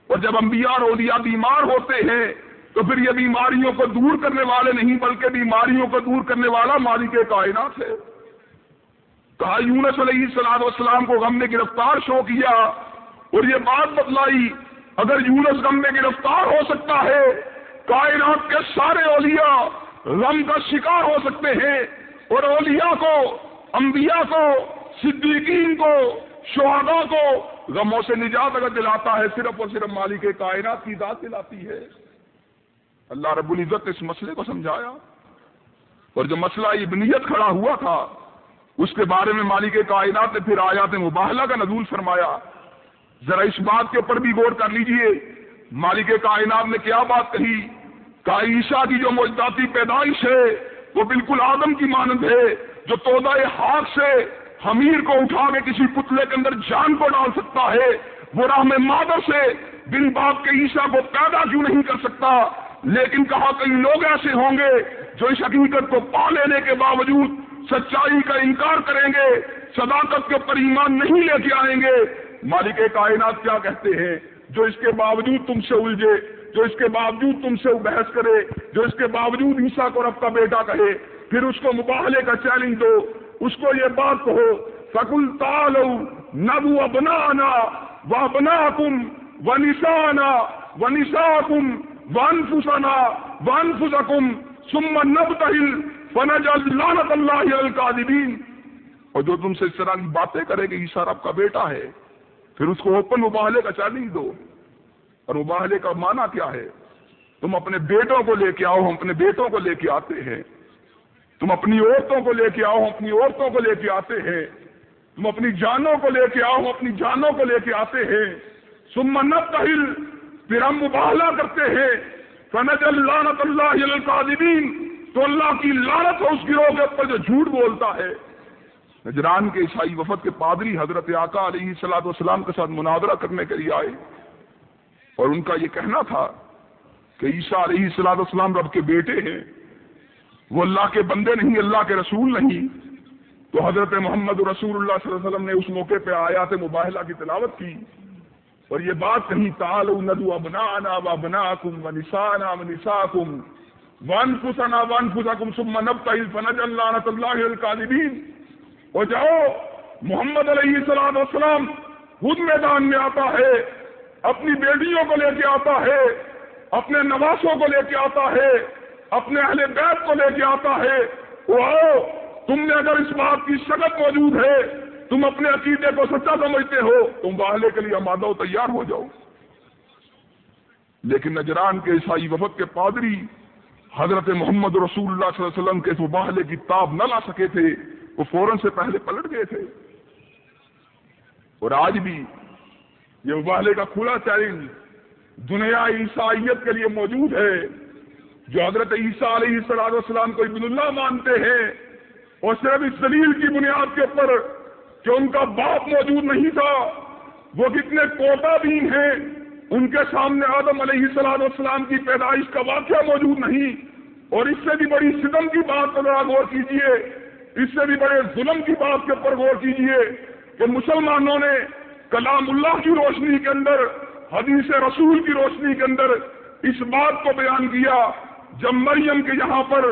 اور جب انبیاء اور اولیاء بیمار ہوتے ہیں تو پھر یہ بیماریوں کو دور کرنے والے نہیں، بلکہ بیماریوں کو دور کرنے والا مالک کائنات ہے۔ کہا، یونس علیہ السلام والسلام کو غم نے گرفتار شو کیا اور یہ بات بتلائی، اگر یونس غم میں گرفتار ہو سکتا ہے، کائنات کے سارے اولیاء غم کا شکار ہو سکتے ہیں اور اولیاء کو، انبیاء کو، صدیقین کو شہدا کو غموں سے نجات اگر دلاتا ہے، صرف اور صرف مالک کائنات کی ذات دلاتی ہے۔ اللہ رب العزت نے اس مسئلے کو سمجھایا۔ اور جو مسئلہ ابنیت کھڑا ہوا تھا اس کے بارے میں مالک کائنات نے پھر آیات مباہلہ کا نزول فرمایا۔ ذرا اس بات کے اوپر بھی غور کر لیجیے۔ مالک کائنات نے کیا بات کہی؟ کہ عیشا کی جو موجوداتی پیدائش ہے، وہ بالکل آدم کی مانند ہے۔ جو تودا ہاتھ سے حمیر کو اٹھا کے کسی پتلے کے اندر جان کو ڈال سکتا ہے، وہ راہ میں مادر سے بن باپ کے عیسا کو پیدا کیوں نہیں کر سکتا؟ لیکن کہا کئی لوگ ایسے ہوں گے جو اس حقیقت کو پا لینے کے باوجود سچائی کا انکار کریں گے، صداقت کے اوپر ایمان نہیں لے کے آئیں گے۔ مالک کائنات کیا کہتے ہیں؟ جو اس کے باوجود تم سے الجھے، جو اس کے باوجود تم سے بحث کرے، جو اس کے باوجود عیسا کو رب کا بیٹا کہے، پھر اس کو مباہلے کا چیلنج دو۔ اس کو یہ بات کہو فکل تالو نبو ابنا و بنا کم و نسانا و نسا کم ون فسنا ون فسکم سم نب تہل فنج لانت اللہ القادبین اور جو تم سے اس طرح کی باتیں کرے کہ عیسا رب کا بیٹا ہے، پھر اس کو اوپن مباہلے کا چیلنج دو۔ اور مباہلے کا معنی کیا ہے؟ تم اپنے بیٹوں کو لے کے آؤ، ہم اپنے بیٹوں کو لے کے آتے ہیں۔ تم اپنی عورتوں کو لے کے آؤ، ہم اپنی عورتوں کو لے کے آتے ہیں۔ تم اپنی جانوں کو لے کے آؤ، ہم اپنی جانوں کو لے کے آتے ہیں۔ سمنت تہل پھر ہم مباہلا کرتے ہیں۔ فنج اللہ اللہ تو اللہ کی لانت ہو اس گروہ کے اوپر جو جھوٹ بولتا ہے، نجران کے عیسائی وفد کے پادری حضرت آقا علیہ سلاد والسلام کے ساتھ مناظرہ کرنے کے لیے آئے۔ اور ان کا یہ کہنا تھا کہ عیسیٰ علیہ سلاد والسلام رب کے بیٹے ہیں۔ وہ اللہ کے بندے نہیں، اللہ کے رسول نہیں۔ تو حضرت محمد رسول اللہ صلی اللہ علیہ وسلم نے اس موقع پہ آیات مباہلہ کی تلاوت کی۔ اور یہ بات کہیں تال ندو ابنا نا بنا کم و نسانا نسا کم ون فسنا ون فسا کم سم نب فنج اللہ اللہ القالبین اور جاؤ محمد علیہ السلام وسلام۔ خود میدان میں آتا ہے، اپنی بیٹیوں کو لے کے آتا ہے، اپنے نواسوں کو لے کے آتا ہے، اپنے اہل بیت کو لے کے آتا ہے۔ وہ آؤ، تم نے اگر اس بات کی شکت موجود ہے، تم اپنے عقیدے کو سچا سمجھتے ہو، تم باہلے کے لیے آمادہ تیار ہو جاؤ۔ لیکن نجران کے عیسائی وفد کے پادری حضرت محمد رسول اللہ صلی اللہ علیہ وسلم کے اس مباہلے کی تاب نہ لا سکے تھے، وہ فوراً سے پہلے پلٹ گئے تھے۔ اور آج بھی یہ مباہلے کا کھلا چیلنج دنیا عیسائیت کے لیے موجود ہے، جو حضرت عیسیٰ علیہ السلام والسلام کو ابن اللہ مانتے ہیں۔ اور صرف اس دلیل کی بنیاد کے اوپر کہ ان کا باپ موجود نہیں تھا، وہ کتنے کوتا بھی ہیں۔ ان کے سامنے آدم علیہ السلام والسلام کی پیدائش کا واقعہ موجود نہیں۔ اور اس سے بھی بڑی ستم کی بات پر غور کیجیے اس سے بھی بڑے ظلم کی بات کے اوپر غور کیجیے کہ مسلمانوں نے کلام اللہ کی روشنی کے اندر، حدیث رسول کی روشنی کے اندر اس بات کو بیان کیا۔ جب مریم کے یہاں پر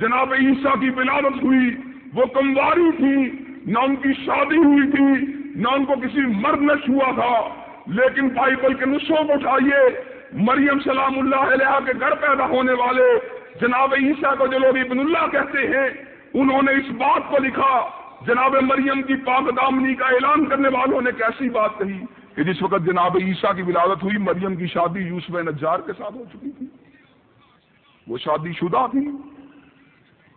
جناب عیسیٰ کی ولادت ہوئی، وہ کمواری تھی، نہ ان کی شادی ہوئی تھی، نہ ان کو کسی مرد نے چھوا تھا۔ لیکن بائبل کے نسخوں کو اٹھائیے، مریم سلام اللہ علیہ کے گھر پیدا ہونے والے جناب عیسیٰ کو جو لوگ ابن اللہ کہتے ہیں، انہوں نے اس بات کو لکھا، جناب مریم کی پاک دامنی کا اعلان کرنے والوں نے کیسی بات کہی کہ جس وقت جناب عیسیٰ کی ولادت ہوئی، مریم کی شادی یوسف نجار کے ساتھ ہو چکی تھی۔ وہ شادی شدہ تھی۔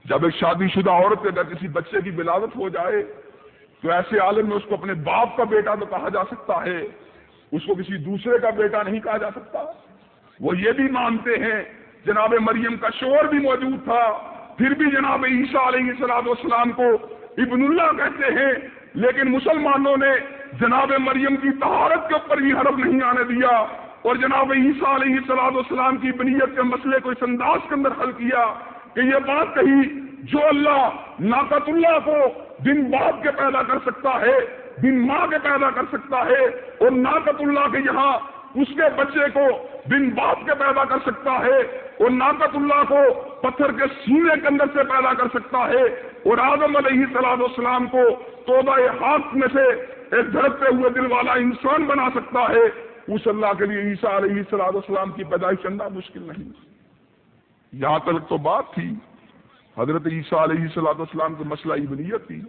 جب ایک شادی شدہ عورت اگر کسی بچے کی ولادت ہو جائے، تو ایسے عالم میں اس کو اپنے باپ کا بیٹا تو کہا جا سکتا ہے۔ اس کو کسی دوسرے کا بیٹا نہیں کہا جا سکتا۔ وہ یہ بھی مانتے ہیں، جناب مریم کا شور بھی موجود تھا، پھر بھی جناب عیسیٰ علیہ السلام والسلام کو ابن اللہ کہتے ہیں، لیکن مسلمانوں نے جناب مریم کی طہارت کے اوپر بھی حرف نہیں آنے دیا اور جناب عیسیٰ علیہ السلام والسلام کی بنیت کے مسئلے کو اس انداز کے اندر حل کیا کہ یہ بات کہی، جو اللہ ناقت اللہ کو دن بعد کے پیدا کر سکتا ہے بن ماں کے پیدا کر سکتا ہے اور ناقت اللہ کے یہاں اس کے بچے کو بن باپ کے پیدا کر سکتا ہے اور ناقت اللہ کو پتھر کے سینے کے اندر سے پیدا کر سکتا ہے اور آدم علیہ سلاد والسلام کو توبہ ہاتھ میں سے ایک دھڑکتے ہوئے دل والا انسان بنا سکتا ہے، اس اللہ کے لیے عیسیٰ علیہ سلاد والسلام کی پیدائش اندہ مشکل نہیں۔ یہاں تک تو بات تھی، حضرت عیسیٰ علیہ سلاد والسلام کی مسئلہ ابنیت تھی۔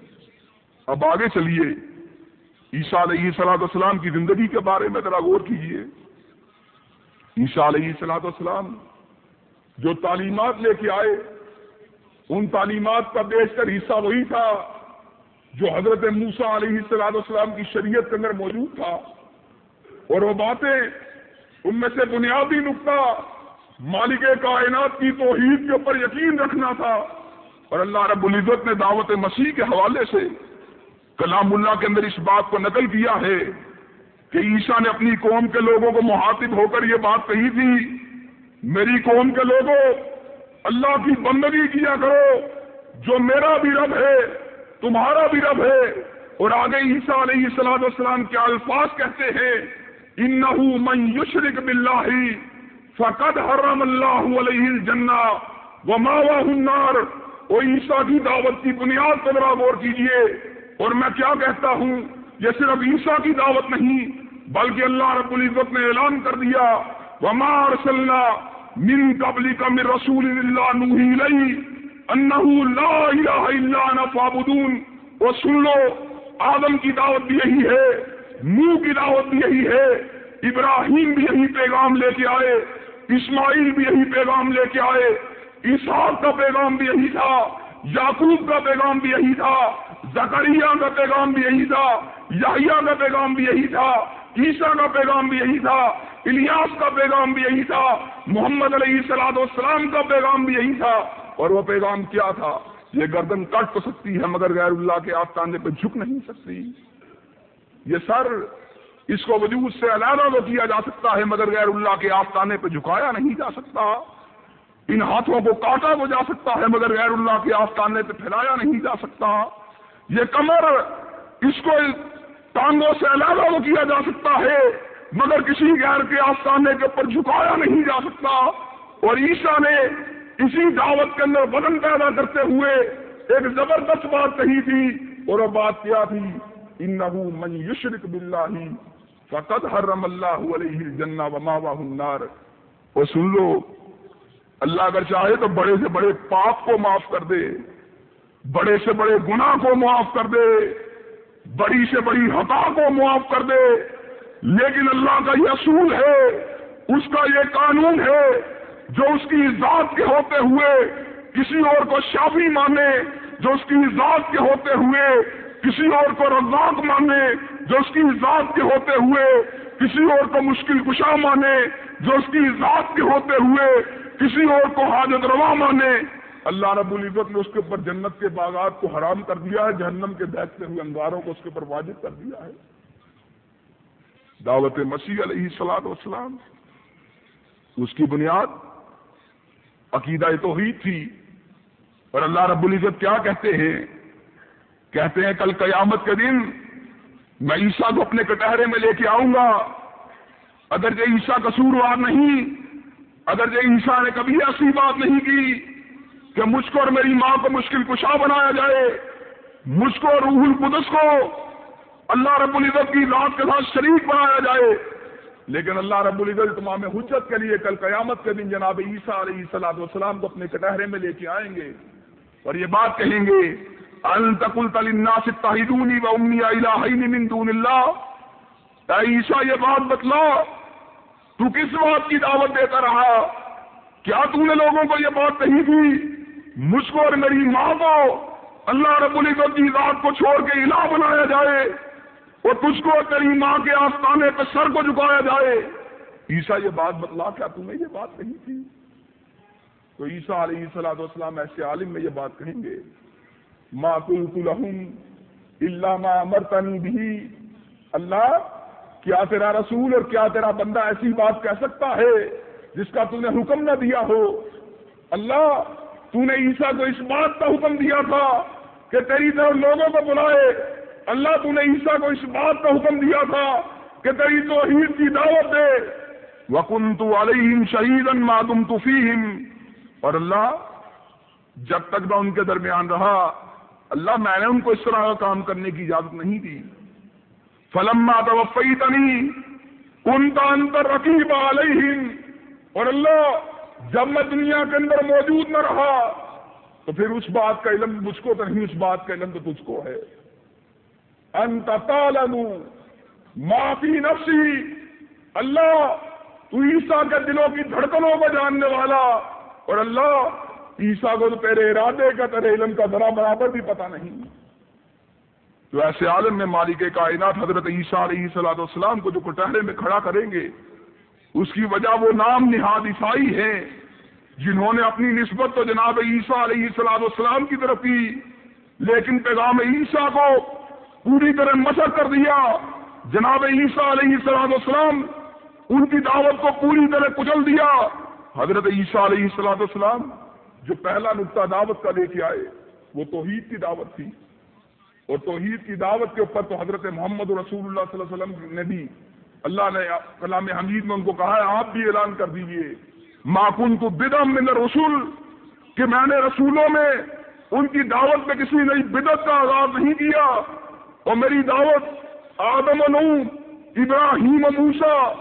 اب آگے چلیے۔ عیسیٰ علیہ سلاد والسلام کی زندگی کے بارے میں ذرا غور کیجیے عیسیٰ علیہ سلاد والسلام جو تعلیمات لے کے آئے، ان تعلیمات کا بیشتر حصہ وہی تھا جو حضرت موسا علیہ السلام والسلام کی شریعت کے اندر موجود تھا۔ اور وہ باتیں ان میں سے بنیادی نقطہ مالک کائنات کی توحید کے اوپر یقین رکھنا تھا۔ اور اللہ رب العزت نے دعوت مسیح کے حوالے سے کلام اللہ کے اندر اس بات کو نقل کیا ہے کہ عیسیٰ نے اپنی قوم کے لوگوں کو محاطب ہو کر یہ بات کہی تھی، میری قوم کے لوگوں، اللہ کی بندگی کیا کرو، جو میرا بھی رب ہے، تمہارا بھی رب ہے۔ اور آگے عیسیٰ علیہ السلام والسلام کے الفاظ کہتے ہیں، انہو من یشرک باللہ فقد حرم اللہ علیہ الجنہ وماواہ النار۔ وہ عیسیٰ کی دعوت کی بنیاد پر غور کیجیے اور میں کیا کہتا ہوں، یہ صرف عیسیٰ کی دعوت نہیں، بلکہ اللہ رب العزت نے اعلان کر دیا، وما ارسلنا من قبل کا من رسول اللہ نوحی لئی انہو لا الہ الا انا فابدون وہ سن لو، آدم کی دعوت بھی یہی ہے نو کی دعوت بھی یہی ہے، ابراہیم بھی یہی پیغام لے کے آئے، اسماعیل بھی یہی پیغام لے کے آئے، اسحاق کا پیغام بھی یہی تھا، یعقوب کا پیغام بھی یہی تھا زکریہ کا پیغام بھی یہی تھا، یحییٰ کا پیغام بھی یہی تھا، عیسیٰ کا پیغام بھی یہی تھا، الیاس کا پیغام بھی یہی تھا، محمد علیہ السلاد والسلام کا پیغام بھی یہی تھا۔ اور وہ پیغام کیا تھا؟ یہ گردن کٹ تو سکتی ہے، مگر غیر اللہ کے آستانے پہ جھک نہیں سکتی۔ یہ سر اس کو وجود سے علیحدہ تو کیا جا سکتا ہے، مگر غیر اللہ کے آستانے پہ جھکایا نہیں جا سکتا۔ ان ہاتھوں کو کاٹا وہ جا سکتا ہے، مگر غیر اللہ کے آستانے پہ پھیلایا نہیں جا سکتا۔ یہ کمر اس کو ٹانگوں سے علیحدہ وہ کیا جا سکتا ہے؟ مگر کسی غیر کے آستانے کے اوپر جھکایا نہیں جا سکتا۔ اور عیسیٰ نے اسی دعوت کے اندر وزن پیدا کرتے ہوئے ایک زبردست بات کہی تھی اور وہ بات کیا تھی؟ انہو من یشرک باللہ فقد حرم اللہ علیہ الجنہ وماواہ النار۔ اور سن لو، اللہ اگر چاہے تو بڑے سے بڑے پاپ کو معاف کر دے۔ بڑے سے بڑے گناہ کو معاف کر دے، بڑی سے بڑی حقا کو معاف کر دے۔ لیکن اللہ کا یہ اصول ہے، اس کا یہ قانون ہے، جو اس کی ذات کے ہوتے ہوئے کسی اور کو شافی مانے، جو اس کی ذات کے ہوتے ہوئے کسی اور کو رزاق مانے، جو اس کی ذات کے ہوتے ہوئے کسی اور کو مشکل کشا مانے، جو اس کی ذات کے ہوتے ہوئے کسی اور کو حاجت روا مانے۔ اللہ رب العزت نے اس کے اوپر جنت کے باغات کو حرام کر دیا ہے، جہنم کے بہتے ہوئے انگاروں کو اس کے اوپر واجب کر دیا ہے۔ دعوت مسیح علیہ السلام والسلام، اس کی بنیاد عقیدہ توحید تھی۔ اور اللہ رب العزت کیا کہتے ہیں؟ کہتے ہیں، کل قیامت کے دن میں عیسیٰ کو اپنے کٹہرے میں لے کے آؤں گا۔ اگر یہ عیسیٰ قصوروار نہیں اگر یہ عیسیٰ نے کبھی ایسی بات نہیں کی۔ کہ مجھ کو اور میری ماں کو مشکل کشا بنایا جائے۔ مجھ کو روح القدس کو اللہ رب العزت کی رات کے ساتھ شریک بنایا جائے۔ لیکن اللہ رب العزت تمام حجت کے لیے کل قیامت کے دن جناب عیسیٰ علیہ السلام والسلام کو اپنے کٹہرے میں لے کے آئیں گے اور یہ بات کہیں گے و من دون اللہ اے عیسیٰ، یہ بات بتلا۔ تو کس بات کی دعوت دیتا رہا؟ کیا تو نے لوگوں کو یہ بات کہی تھی؟ مجھ کو اور میری ماں کو اللہ رب العزت کی ذات کو چھوڑ کے الہ بنایا جائے اور تجھ کو اور تیری ماں کے آستانے پہ سر کو جھکایا جائے۔ عیسیٰ، یہ بات بتلا کیا تمہیں یہ بات کہی تھی۔ تو عیسیٰ علیہ السلام والسلام ایسے عالم میں یہ بات کہیں گے، ما قلت لهم الا ما امرتنی بھی اللہ، کیا تیرا رسول اور کیا تیرا بندہ ایسی بات کہہ سکتا ہے جس کا تو نے حکم نہ دیا ہو؟ اللہ تو نے عیسیٰ کو اس بات کا حکم دیا تھا کہ تیری طرف لوگوں کو بلائے۔ اللہ تو نے عیسیٰ کو اس بات کا حکم دیا تھا کہ تیری توحید کی دعوت دے۔ وکن تو علیہم شہید معدم اور اللہ، جب تک میں ان کے درمیان رہا، اللہ میں نے ان کو اس طرح کا کام کرنے کی اجازت نہیں دی۔ فلم توفی تنی انتر رقیب علیہم اور اللہ جب میں دنیا کے اندر موجود نہ رہا، تو پھر اس بات کا علم مجھ کو تو نہیں، اس بات کا علم تو تجھ کو ہے۔ انت تعلم معافی نفسی، اللہ تو عیسیٰ کے دلوں کی دھڑکنوں کو جاننے والا، اور اللہ عیسیٰ کو تو تیرے ارادے کا، تیرے علم کا ذرا برابر بھی پتا نہیں۔ تو ایسے عالم میں مالک کائنات حضرت عیسیٰ علیہ صلاح والسلام کو جو کٹہرے میں کھڑا کریں گے اس کی وجہ وہ نام نہاد عیسائی ہیں، جنہوں نے اپنی نسبت تو جناب عیسیٰ علیہ صلاح والسلام کی طرف کی، لیکن پیغام عیسیٰ کو پوری طرح مشق کر دیا۔ جناب عیسیٰ علیہ صلاح والسلام ان کی دعوت کو پوری طرح کچل دیا۔ حضرت عیسیٰ علیہ السلام والسلام جو پہلا نقطہ دعوت کا لے کے آئے، وہ توحید کی دعوت تھی۔ اور توحید کی دعوت کے اوپر تو حضرت محمد رسول اللہ صلی اللہ علیہ وسلم نے بھی اللہ نے کلام حمید میں ان کو کہا ہے، آپ بھی اعلان کر دیجیے ماکن تو بدم من رسول کہ میں نے رسولوں میں ان کی دعوت میں کسی نئی بدت کا آغاز نہیں کیا اور میری دعوت آدم و نو ابراہیم موسا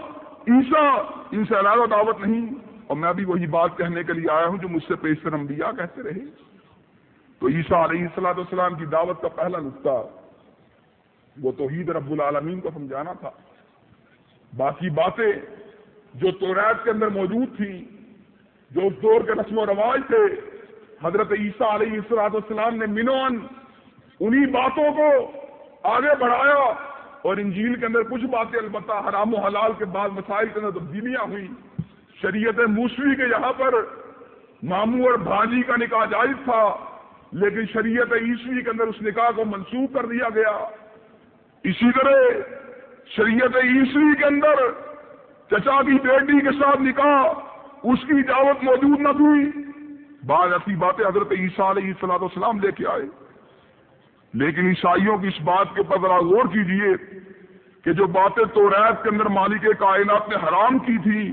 عیسیٰ، ان سے علاوہ دعوت نہیں۔ اور میں بھی وہی بات کہنے کے لیے آیا ہوں جو مجھ سے پیشتر انبیاء کہتے رہے۔ تو عیسیٰ علیہ السلاۃ والسلام کی دعوت کا پہلا نقطہ، وہ توحید رب العالمین کو سمجھانا تھا۔ باقی باتیں جو توریت کے اندر موجود تھیں، جو اس دور کے رسم و رواج تھے، حضرت عیسیٰ علیہ السلاط والسلام نے منون انہی باتوں کو آگے بڑھایا اور انجیل کے اندر کچھ باتیں البتہ حرام و حلال کے بعد مسائل کے اندر تبدیلیاں ہوئی شریعت موسوی کے یہاں پر ماموں اور بھاجی کا نکاح جائز تھا، لیکن شریعت عیسوی کے اندر اس نکاح کو منسوخ کر دیا گیا۔ اسی طرح شریعت عیسوی کے اندر چچا کی بیٹی کے ساتھ نکاح، اس کی اجازت موجود نہ تھی بعض ایسی باتیں حضرت عیسیٰ علیہ السلاط والسلام لے کے آئے۔ لیکن عیسائیوں کی اس بات کے اوپر ذرا غور کیجیے کہ جو باتیں تو ریت کے اندر مالک کائنات نے حرام کی تھی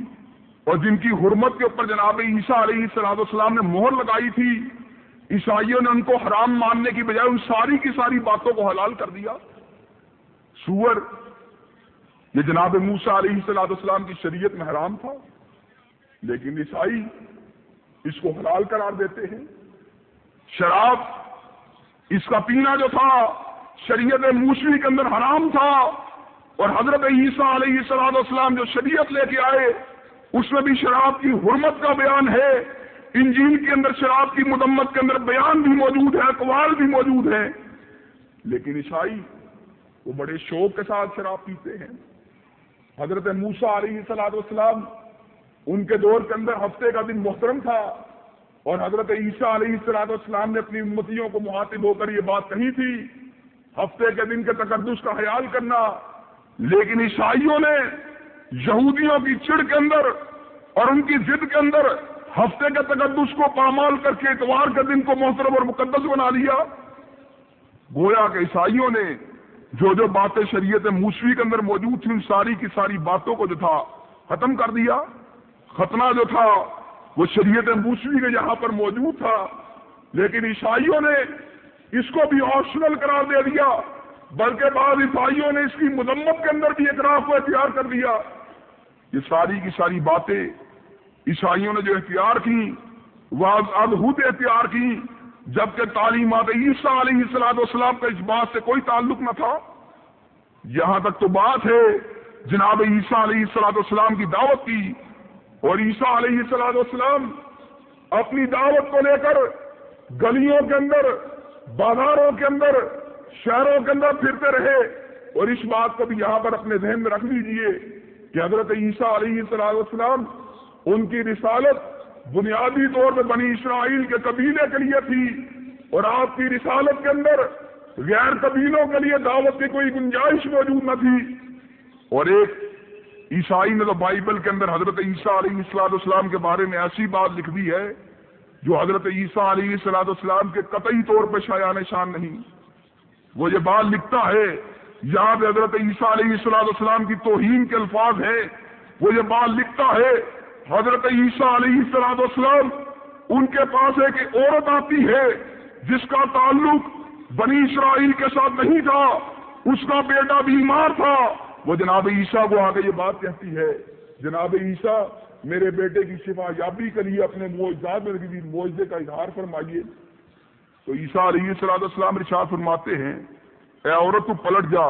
اور جن کی حرمت کے اوپر جناب عیسیٰ علیہ السلاط والسلام نے مہر لگائی تھی، عیسائیوں نے ان کو حرام ماننے کی بجائے ان ساری کی ساری باتوں کو حلال کر دیا۔ سور یہ جناب موسا علیہ السلاط والسلام کی شریعت میں حرام تھا، لیکن عیسائی اس کو حلال قرار دیتے ہیں۔ شراب، اس کا پینا جو تھا، شریعت موسوی کے اندر حرام تھا۔ اور حضرت عیسیٰ علیہ السلام جو شریعت لے کے آئے، اس میں بھی شراب کی حرمت کا بیان ہے۔ انجیل کے اندر شراب کی مدمت کے اندر بیان بھی موجود ہے، اقوال بھی موجود ہے لیکن عیسائی وہ بڑے شوق کے ساتھ شراب پیتے ہیں۔ حضرت موسا علیہ سلاد والسلام ان کے دور کے اندر ہفتے کا دن محترم تھا اور حضرت عیسیٰ علیہ السلاط والسلام نے اپنی امتیوں کو مخاطب ہو کر یہ بات کہی تھی، ہفتے کے دن کے تقدس کا خیال کرنا۔ لیکن عیسائیوں نے یہودیوں کی چڑ کے اندر اور ان کی ضد کے اندر ہفتے کے تقدس کو پامال کر کے اتوار کے دن کو محترم اور مقدس بنا لیا۔ گویا کہ عیسائیوں نے جو جو باتیں شریعت موسوی کے اندر موجود تھیں، ان ساری کی ساری باتوں کو جو تھا، ختم کر دیا۔ ختنہ جو تھا، وہ شریعت موسوی کے یہاں پر موجود تھا۔ لیکن عیسائیوں نے اس کو بھی آپشنل قرار دے دیا۔ بلکہ بعض عیسائیوں نے اس کی مذمت کے اندر بھی اعتراف کو اختیار کر دیا۔ یہ ساری کی ساری باتیں عیسائیوں نے جو اختیار کی وہ ادھوت اختیار کی جبکہ تعلیمات عیسیٰ علیہ السلاد والسلام کا اس بات سے کوئی تعلق نہ تھا۔ یہاں تک تو بات ہے، جناب عیسیٰ علیہ السلاد والسلام کی دعوت کی۔ اور عیسیٰ علیہ السلاد والسلام اپنی دعوت کو لے کر گلیوں کے اندر، بازاروں کے اندر، شہروں کے اندر پھرتے رہے۔ اور اس بات کو بھی یہاں پر اپنے ذہن میں رکھ لیجیے کہ حضرت عیسیٰ علیہ السلام والسلام، ان کی رسالت بنیادی طور پہ بنی اسرائیل کے قبیلے کے لیے تھی اور آپ کی رسالت کے اندر غیر قبیلوں کے لیے دعوت کی کوئی گنجائش موجود نہ تھی۔ اور ایک عیسائی نے تو بائبل کے اندر حضرت عیسیٰ علیہ السلاط اسلام کے بارے میں ایسی بات لکھ دی ہے جو حضرت عیسیٰ علیہ السلاط اسلام کے قطعی طور پہ شاع نشان نہیں۔ وہ یہ بات لکھتا ہے یہاں پہ حضرت عیسیٰ علیہ السلاط اسلام کی توہین کے الفاظ ہیں۔ وہ یہ بات لکھتا ہے حضرت عیسیٰ علیہ السلاط اسلام ان کے پاس ایک عورت آتی ہے، جس کا تعلق بنی اسرائیل کے ساتھ نہیں تھا، اس کا بیٹا بیمار تھا۔ وہ جناب عیسیٰ کو آگے یہ بات کہتی ہے، جناب عیسیٰ، میرے بیٹے کی شفا یابی کے لیے اپنے معجزات میں معجزے کا اظہار فرمائیے۔ تو عیسیٰ علیہ صلاح السلام رشاد فرماتے ہیں، اے عورت تو پلٹ جا،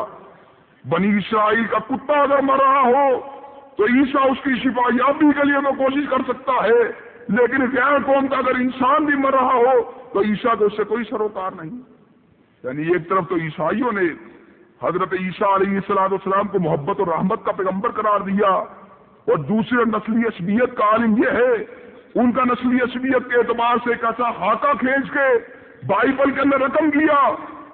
بنی اسرائیل کا کتا اگر مر رہا ہو تو عیسیٰ اس کی شفایابی کے لیے تو کوشش کر سکتا ہے، لیکن غیر قوم کا اگر انسان بھی مر رہا ہو، تو عیسیٰ کو اس سے کوئی سروکار نہیں۔ یعنی ایک طرف تو عیسائیوں نے حضرت عیسیٰ علیہ السلام السلام کو محبت اور رحمت کا پیغمبر قرار دیا، اور دوسرے نسلی عصبیت کا عالم یہ ہے، ان کا نسلی عصبیت کے اعتبار سے ایک ایسا ہاتھا کھینچ کے بائبل کے اندر رقم کیا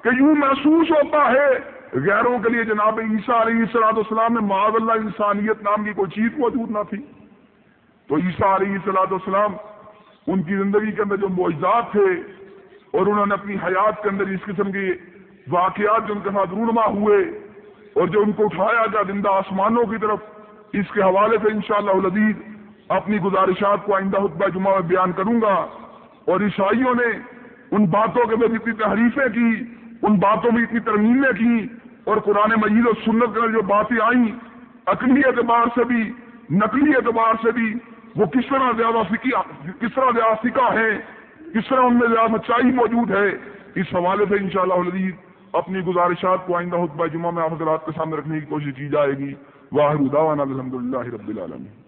کہ یوں محسوس ہوتا ہے غیروں کے لیے جناب عیسیٰ علیہ السلاط السلام میں معاذ اللہ انسانیت نام کی کوئی چیز موجود نہ تھی۔ تو عیسیٰ علیہ السلاط السلام ان کی زندگی کے اندر جو معجزات تھے اور انہوں نے اپنی حیات کے اندر اس قسم کے واقعات جو ان کے ساتھ رونما ہوئے اور جو ان کو اٹھایا گیا زندہ آسمانوں کی طرف، اس کے حوالے سے انشاءاللہ شاء اللہ اپنی گزارشات کو آئندہ خطبہ جمعہ میں بیان کروں گا۔ اور عیسائیوں نے ان باتوں کے بعد اتنی تحریفیں کی۔ ان باتوں میں اتنی ترمیمیں کی اور قرآن مجید و سنت کے جو باتیں آئیں، عقلی اعتبار سے بھی، نقلی اعتبار سے بھی، وہ کس طرح زیادہ کس طرح زیادہ سکا ہے کس طرح ان میں زیادہ سچائی موجود ہے، اس حوالے سے انشاءاللہ شاء اللہ اپنی گزارشات کو آئندہ خطبہ جمعہ میں آپ حضرات کے سامنے رکھنے کی کوشش کی جائے گی۔ واہر الحمد للہ رب العالمین۔